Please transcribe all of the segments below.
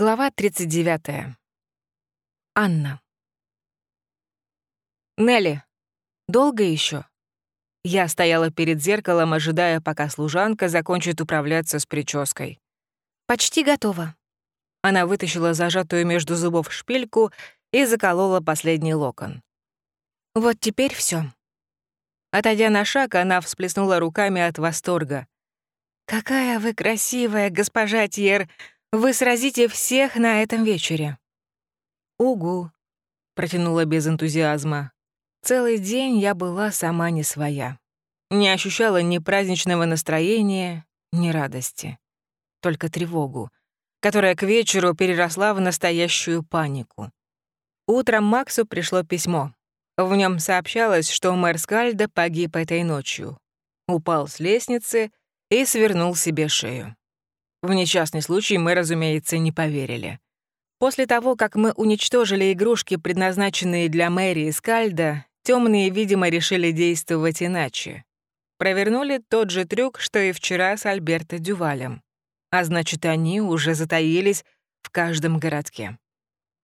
Глава 39. Анна. Нелли, долго еще? Я стояла перед зеркалом, ожидая, пока служанка закончит управляться с прической. Почти готова. Она вытащила зажатую между зубов шпильку и заколола последний локон. Вот теперь все. Отойдя на шаг, она всплеснула руками от восторга. «Какая вы красивая, госпожа Тьер! Вы сразите всех на этом вечере». «Угу», — протянула без энтузиазма. Целый день я была сама не своя. Не ощущала ни праздничного настроения, ни радости. Только тревогу, которая к вечеру переросла в настоящую панику. Утром Максу пришло письмо. В нем сообщалось, что мэр Скальда погиб этой ночью. Упал с лестницы и свернул себе шею. В несчастный случай мы, разумеется, не поверили. После того, как мы уничтожили игрушки, предназначенные для Мэри и Скальда, темные, видимо, решили действовать иначе. Провернули тот же трюк, что и вчера с Альберто Дювалем. А значит, они уже затаились в каждом городке.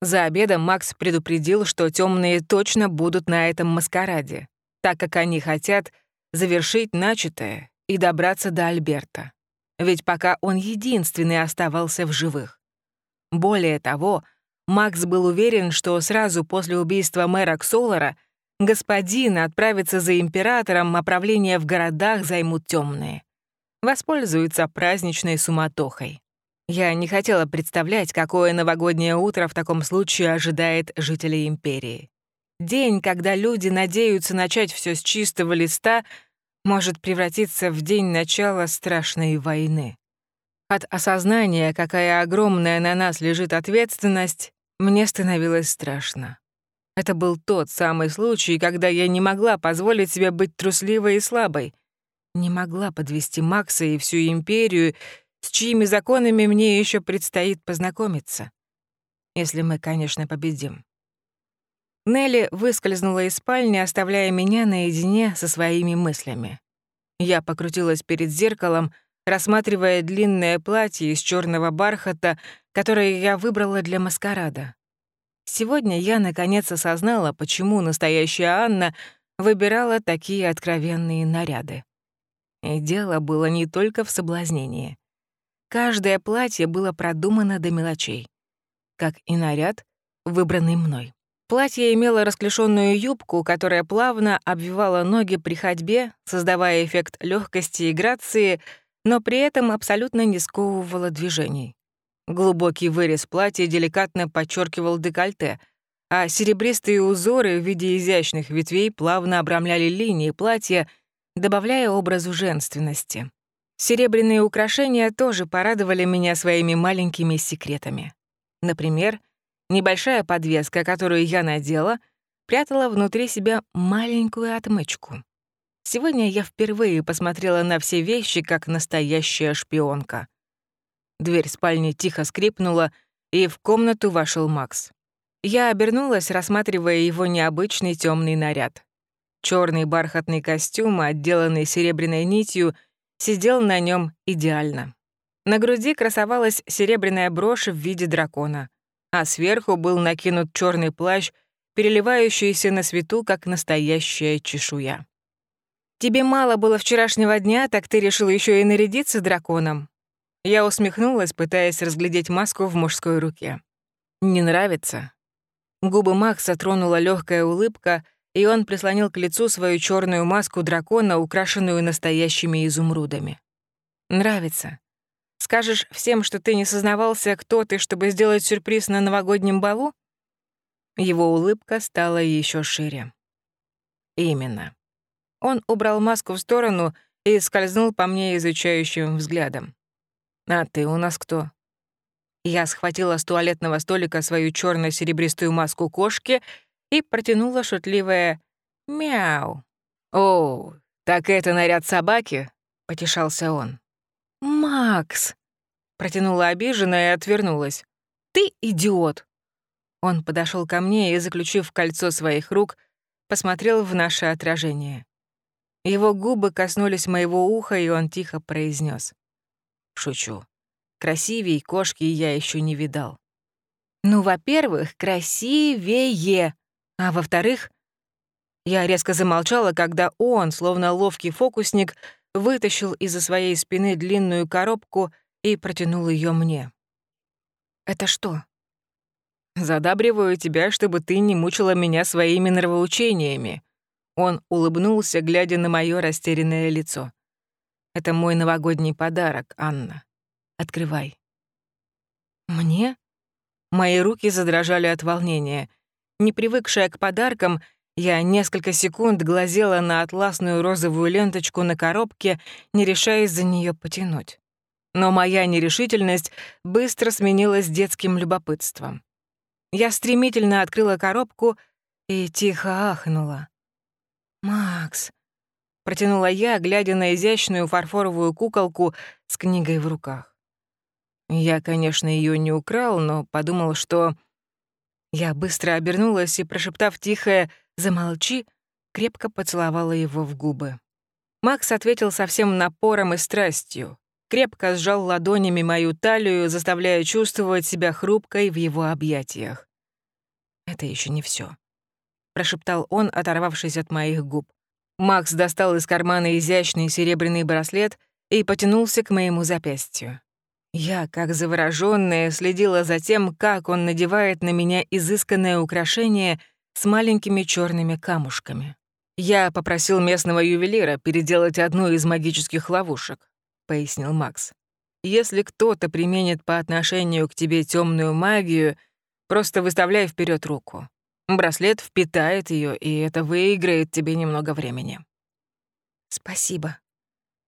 За обедом Макс предупредил, что темные точно будут на этом маскараде, так как они хотят завершить начатое и добраться до Альберта ведь пока он единственный оставался в живых. Более того, Макс был уверен, что сразу после убийства мэра Ксолара господин отправится за императором, а правление в городах займут темные. Воспользуются праздничной суматохой. Я не хотела представлять, какое новогоднее утро в таком случае ожидает жителей империи. День, когда люди надеются начать все с чистого листа, может превратиться в день начала страшной войны. От осознания, какая огромная на нас лежит ответственность, мне становилось страшно. Это был тот самый случай, когда я не могла позволить себе быть трусливой и слабой, не могла подвести Макса и всю империю, с чьими законами мне еще предстоит познакомиться. Если мы, конечно, победим. Нелли выскользнула из спальни, оставляя меня наедине со своими мыслями. Я покрутилась перед зеркалом, рассматривая длинное платье из черного бархата, которое я выбрала для маскарада. Сегодня я наконец осознала, почему настоящая Анна выбирала такие откровенные наряды. И дело было не только в соблазнении. Каждое платье было продумано до мелочей, как и наряд, выбранный мной. Платье имело расклешенную юбку, которая плавно обвивала ноги при ходьбе, создавая эффект легкости и грации, но при этом абсолютно не сковывало движений. Глубокий вырез платья деликатно подчеркивал декольте, а серебристые узоры в виде изящных ветвей плавно обрамляли линии платья, добавляя образу женственности. Серебряные украшения тоже порадовали меня своими маленькими секретами. Например, Небольшая подвеска, которую я надела, прятала внутри себя маленькую отмычку. Сегодня я впервые посмотрела на все вещи, как настоящая шпионка. Дверь спальни тихо скрипнула, и в комнату вошел Макс. Я обернулась, рассматривая его необычный темный наряд. Черный бархатный костюм, отделанный серебряной нитью, сидел на нем идеально. На груди красовалась серебряная брошь в виде дракона а сверху был накинут черный плащ, переливающийся на свету, как настоящая чешуя. «Тебе мало было вчерашнего дня, так ты решил еще и нарядиться драконом?» Я усмехнулась, пытаясь разглядеть маску в мужской руке. «Не нравится?» Губы Макса тронула легкая улыбка, и он прислонил к лицу свою черную маску дракона, украшенную настоящими изумрудами. «Нравится. Скажешь всем, что ты не сознавался, кто ты, чтобы сделать сюрприз на новогоднем балу?» Его улыбка стала еще шире. «Именно». Он убрал маску в сторону и скользнул по мне изучающим взглядом. «А ты у нас кто?» Я схватила с туалетного столика свою черно серебристую маску кошки и протянула шутливое «мяу». «О, так это наряд собаки?» — потешался он. «Макс!» — протянула обиженно и отвернулась. «Ты идиот!» Он подошел ко мне и, заключив кольцо своих рук, посмотрел в наше отражение. Его губы коснулись моего уха, и он тихо произнес: «Шучу. Красивей кошки я еще не видал». Ну, во-первых, красивее, а во-вторых, я резко замолчала, когда он, словно ловкий фокусник, вытащил из-за своей спины длинную коробку и протянул ее мне. «Это что?» «Задабриваю тебя, чтобы ты не мучила меня своими нравоучениями». Он улыбнулся, глядя на мое растерянное лицо. «Это мой новогодний подарок, Анна. Открывай». «Мне?» Мои руки задрожали от волнения. Не привыкшая к подаркам, я несколько секунд глазела на атласную розовую ленточку на коробке, не решаясь за нее потянуть. Но моя нерешительность быстро сменилась детским любопытством. Я стремительно открыла коробку и тихо ахнула. «Макс», — протянула я, глядя на изящную фарфоровую куколку с книгой в руках. Я, конечно, ее не украл, но подумал, что... Я быстро обернулась и, прошептав тихое «Замолчи», крепко поцеловала его в губы. Макс ответил со всем напором и страстью, крепко сжал ладонями мою талию, заставляя чувствовать себя хрупкой в его объятиях. «Это еще не все, прошептал он, оторвавшись от моих губ. Макс достал из кармана изящный серебряный браслет и потянулся к моему запястью. Я, как заворожённая, следила за тем, как он надевает на меня изысканное украшение — с маленькими черными камушками. «Я попросил местного ювелира переделать одну из магических ловушек», — пояснил Макс. «Если кто-то применит по отношению к тебе темную магию, просто выставляй вперед руку. Браслет впитает ее, и это выиграет тебе немного времени». «Спасибо».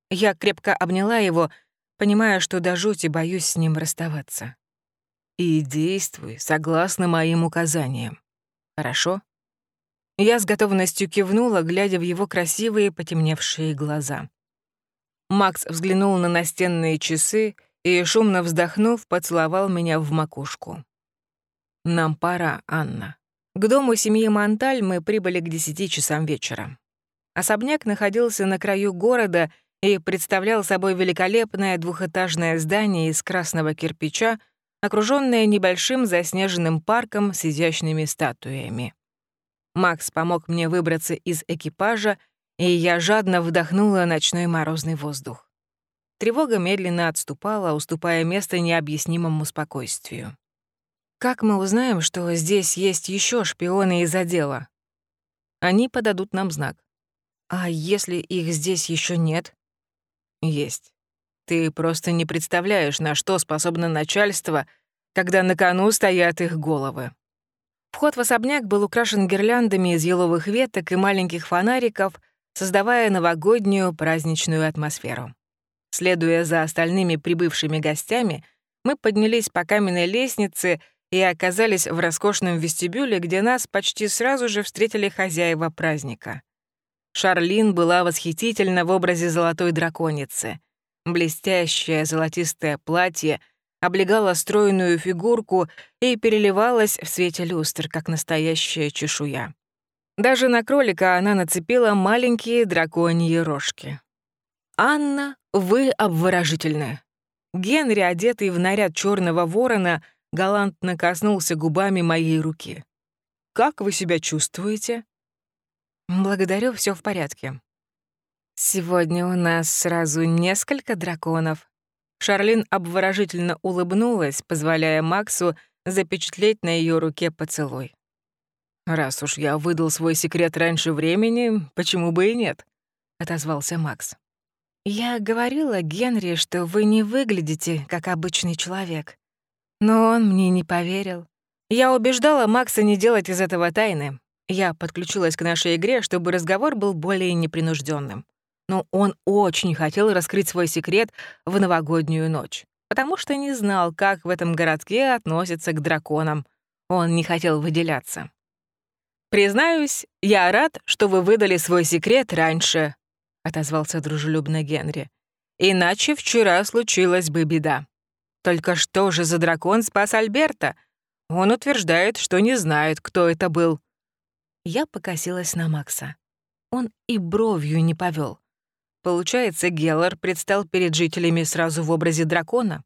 Я крепко обняла его, понимая, что до жути боюсь с ним расставаться. «И действуй согласно моим указаниям. Хорошо?» Я с готовностью кивнула, глядя в его красивые потемневшие глаза. Макс взглянул на настенные часы и, шумно вздохнув, поцеловал меня в макушку. «Нам пора, Анна». К дому семьи Монталь мы прибыли к десяти часам вечера. Особняк находился на краю города и представлял собой великолепное двухэтажное здание из красного кирпича, окружённое небольшим заснеженным парком с изящными статуями. Макс помог мне выбраться из экипажа, и я жадно вдохнула ночной морозный воздух. Тревога медленно отступала, уступая место необъяснимому спокойствию. Как мы узнаем, что здесь есть еще шпионы из отдела? Они подадут нам знак. А если их здесь еще нет? Есть. Ты просто не представляешь, на что способно начальство, когда на кону стоят их головы. Вход в особняк был украшен гирляндами из еловых веток и маленьких фонариков, создавая новогоднюю праздничную атмосферу. Следуя за остальными прибывшими гостями, мы поднялись по каменной лестнице и оказались в роскошном вестибюле, где нас почти сразу же встретили хозяева праздника. Шарлин была восхитительна в образе золотой драконицы. Блестящее золотистое платье облегало стройную фигурку и переливалось в свете люстр, как настоящая чешуя. Даже на кролика она нацепила маленькие драконьи рожки. «Анна, вы обворожительны». Генри, одетый в наряд черного ворона, галантно коснулся губами моей руки. «Как вы себя чувствуете?» «Благодарю, все в порядке», «Сегодня у нас сразу несколько драконов». Шарлин обворожительно улыбнулась, позволяя Максу запечатлеть на ее руке поцелуй. «Раз уж я выдал свой секрет раньше времени, почему бы и нет?» — отозвался Макс. «Я говорила Генри, что вы не выглядите как обычный человек. Но он мне не поверил. Я убеждала Макса не делать из этого тайны. Я подключилась к нашей игре, чтобы разговор был более непринужденным но он очень хотел раскрыть свой секрет в новогоднюю ночь, потому что не знал, как в этом городке относятся к драконам. Он не хотел выделяться. «Признаюсь, я рад, что вы выдали свой секрет раньше», — отозвался дружелюбно Генри. «Иначе вчера случилась бы беда. Только что же за дракон спас Альберта? Он утверждает, что не знает, кто это был». Я покосилась на Макса. Он и бровью не повел. Получается, Геллар предстал перед жителями сразу в образе дракона?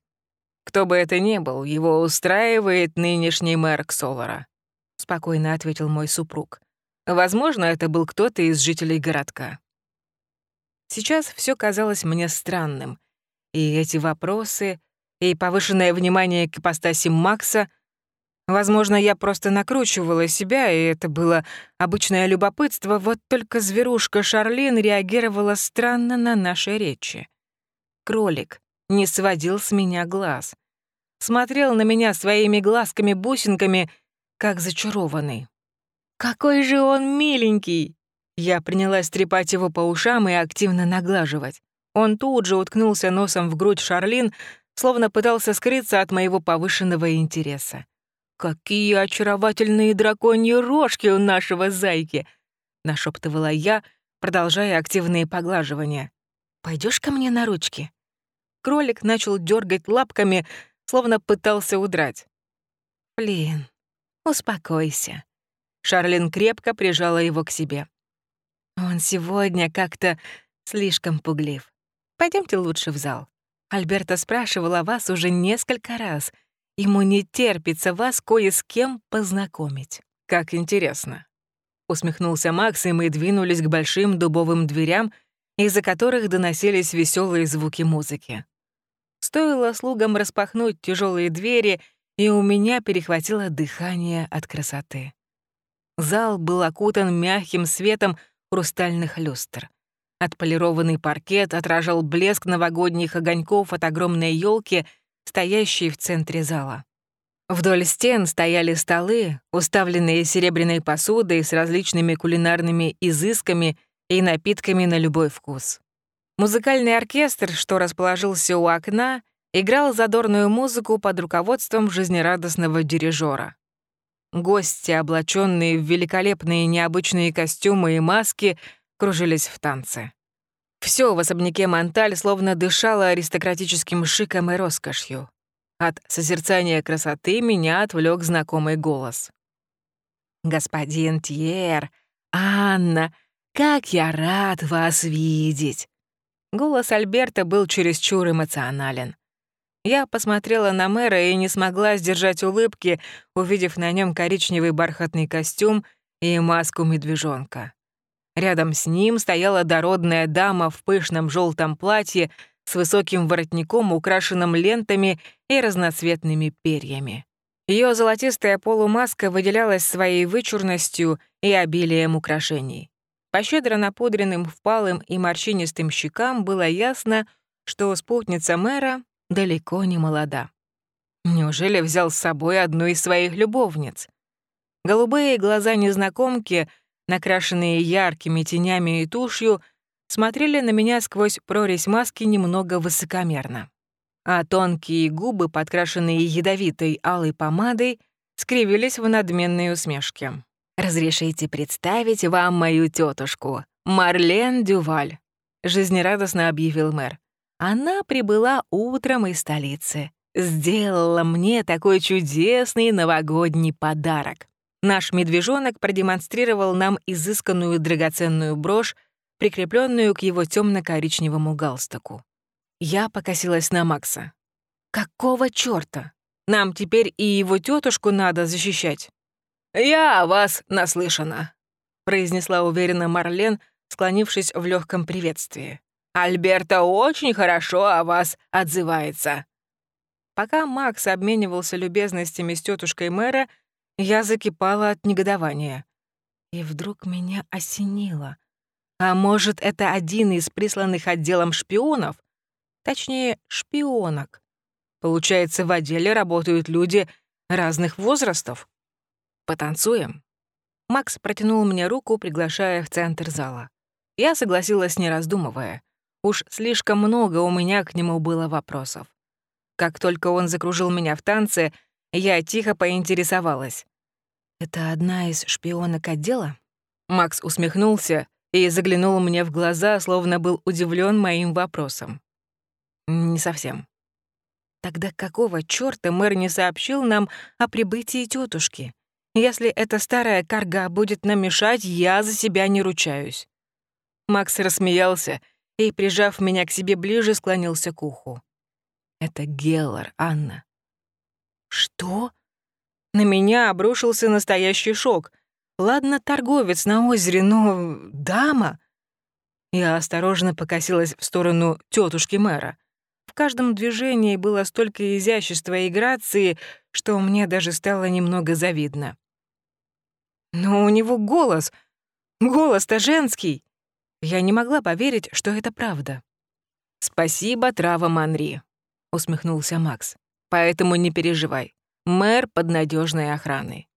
Кто бы это ни был, его устраивает нынешний мэр Ксолора», — спокойно ответил мой супруг. «Возможно, это был кто-то из жителей городка». Сейчас все казалось мне странным, и эти вопросы, и повышенное внимание к ипостаси Макса — Возможно, я просто накручивала себя, и это было обычное любопытство, вот только зверушка Шарлин реагировала странно на наши речи. Кролик не сводил с меня глаз. Смотрел на меня своими глазками-бусинками, как зачарованный. «Какой же он миленький!» Я принялась трепать его по ушам и активно наглаживать. Он тут же уткнулся носом в грудь Шарлин, словно пытался скрыться от моего повышенного интереса. «Какие очаровательные драконьи рожки у нашего зайки!» — нашептывала я, продолжая активные поглаживания. Пойдешь ко мне на ручки?» Кролик начал дергать лапками, словно пытался удрать. «Блин, успокойся». Шарлин крепко прижала его к себе. «Он сегодня как-то слишком пуглив. Пойдемте лучше в зал. Альберта спрашивала вас уже несколько раз — Ему не терпится вас кое с кем познакомить. Как интересно. Усмехнулся Макс, и мы двинулись к большим дубовым дверям, из-за которых доносились веселые звуки музыки. Стоило слугам распахнуть тяжелые двери, и у меня перехватило дыхание от красоты. Зал был окутан мягким светом хрустальных люстр. Отполированный паркет отражал блеск новогодних огоньков от огромной елки — стоящий в центре зала. Вдоль стен стояли столы, уставленные серебряной посудой с различными кулинарными изысками и напитками на любой вкус. Музыкальный оркестр, что расположился у окна, играл задорную музыку под руководством жизнерадостного дирижера. Гости, облаченные в великолепные необычные костюмы и маски, кружились в танце. Все в особняке Монталь словно дышало аристократическим шиком и роскошью. От созерцания красоты меня отвлек знакомый голос. «Господин Тьер, Анна, как я рад вас видеть!» Голос Альберта был чересчур эмоционален. Я посмотрела на мэра и не смогла сдержать улыбки, увидев на нем коричневый бархатный костюм и маску медвежонка. Рядом с ним стояла дородная дама в пышном желтом платье с высоким воротником, украшенным лентами и разноцветными перьями. Ее золотистая полумаска выделялась своей вычурностью и обилием украшений. По щедро напудренным впалым и морщинистым щекам было ясно, что спутница мэра далеко не молода. Неужели взял с собой одну из своих любовниц? Голубые глаза незнакомки — накрашенные яркими тенями и тушью, смотрели на меня сквозь прорезь маски немного высокомерно. А тонкие губы, подкрашенные ядовитой алой помадой, скривились в надменной усмешке. «Разрешите представить вам мою тетушку, Марлен Дюваль», — жизнерадостно объявил мэр. «Она прибыла утром из столицы. Сделала мне такой чудесный новогодний подарок. Наш медвежонок продемонстрировал нам изысканную драгоценную брошь, прикрепленную к его темно-коричневому галстуку. Я покосилась на Макса. «Какого чёрта? Нам теперь и его тетушку надо защищать». «Я о вас наслышана», — произнесла уверенно Марлен, склонившись в легком приветствии. «Альберта очень хорошо о вас отзывается». Пока Макс обменивался любезностями с тетушкой мэра, я закипала от негодования. И вдруг меня осенило. А может, это один из присланных отделом шпионов? Точнее, шпионок. Получается, в отделе работают люди разных возрастов. Потанцуем. Макс протянул мне руку, приглашая в центр зала. Я согласилась, не раздумывая. Уж слишком много у меня к нему было вопросов. Как только он закружил меня в танце, я тихо поинтересовалась. «Это одна из шпионок отдела?» Макс усмехнулся и заглянул мне в глаза, словно был удивлен моим вопросом. «Не совсем». Тогда какого чёрта мэр не сообщил нам о прибытии тетушки? Если эта старая карга будет нам мешать, я за себя не ручаюсь. Макс рассмеялся и, прижав меня к себе ближе, склонился к уху. Это Геллар, Анна. Что? На меня обрушился настоящий шок. Ладно, торговец на озере, но дама? Я осторожно покосилась в сторону тетушки мэра. В каждом движении было столько изящества и грации, что мне даже стало немного завидно. Но у него голос, голос-то женский. Я не могла поверить, что это правда. «Спасибо, трава Манри», — усмехнулся Макс. «Поэтому не переживай. Мэр под надежной охраной.